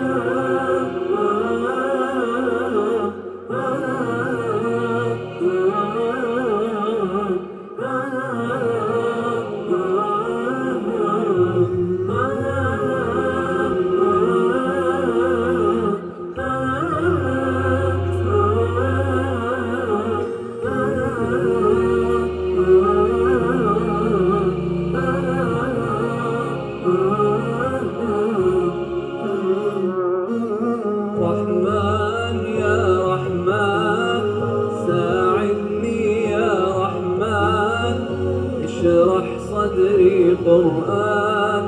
Lord. رحمن يا رحمن ساعدني يا رحمن اشرح صدري قرآن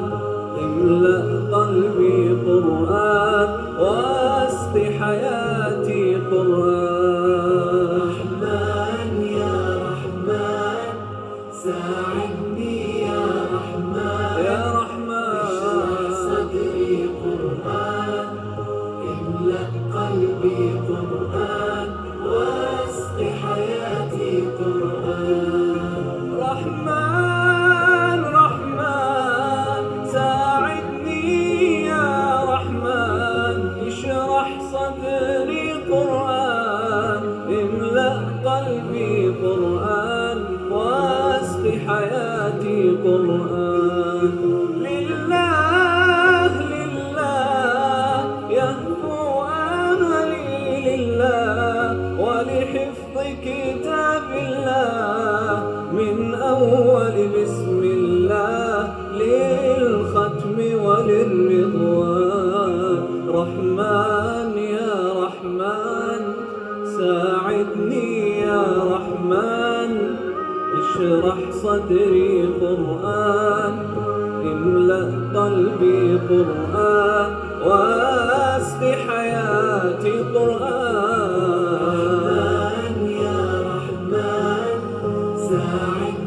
املأ قلبي قرآن واسق حياتي قرآن. رحمن يا رحمن ساعدني قلبي قرآن واسق حياتي قرآن رحمن رحمن ساعدني يا رحمن. اشرح صدري قرآن املأ قلبي قرآن واسق حياتي قرآن. كتاب الله من أول بسم الله للختم وللرضوان. رحمن يا رحمن ساعدني يا رحمن. اشرح صدري قرآن املأ قلبي قرآن. Sorry.